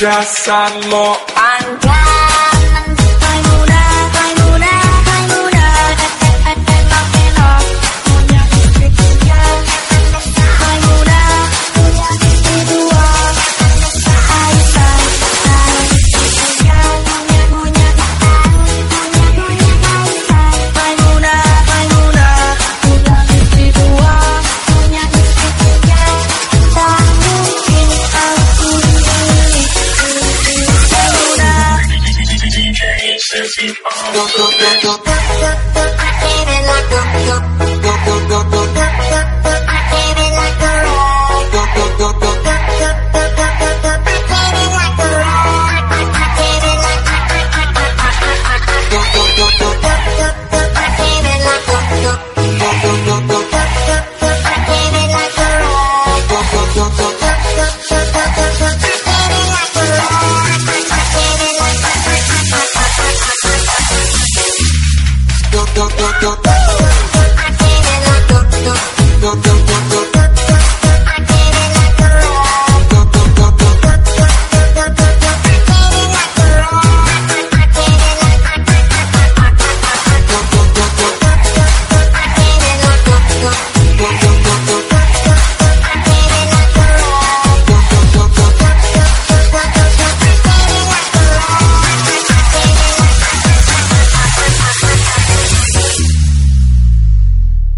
Dasar lo Tu, tu.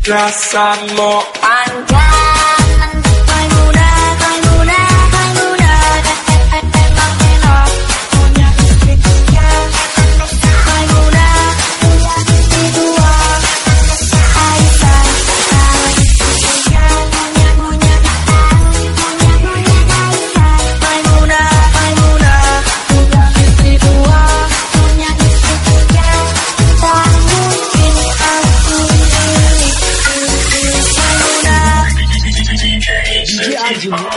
Dasar lo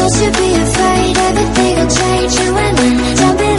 Don't you be afraid, everything will change you and then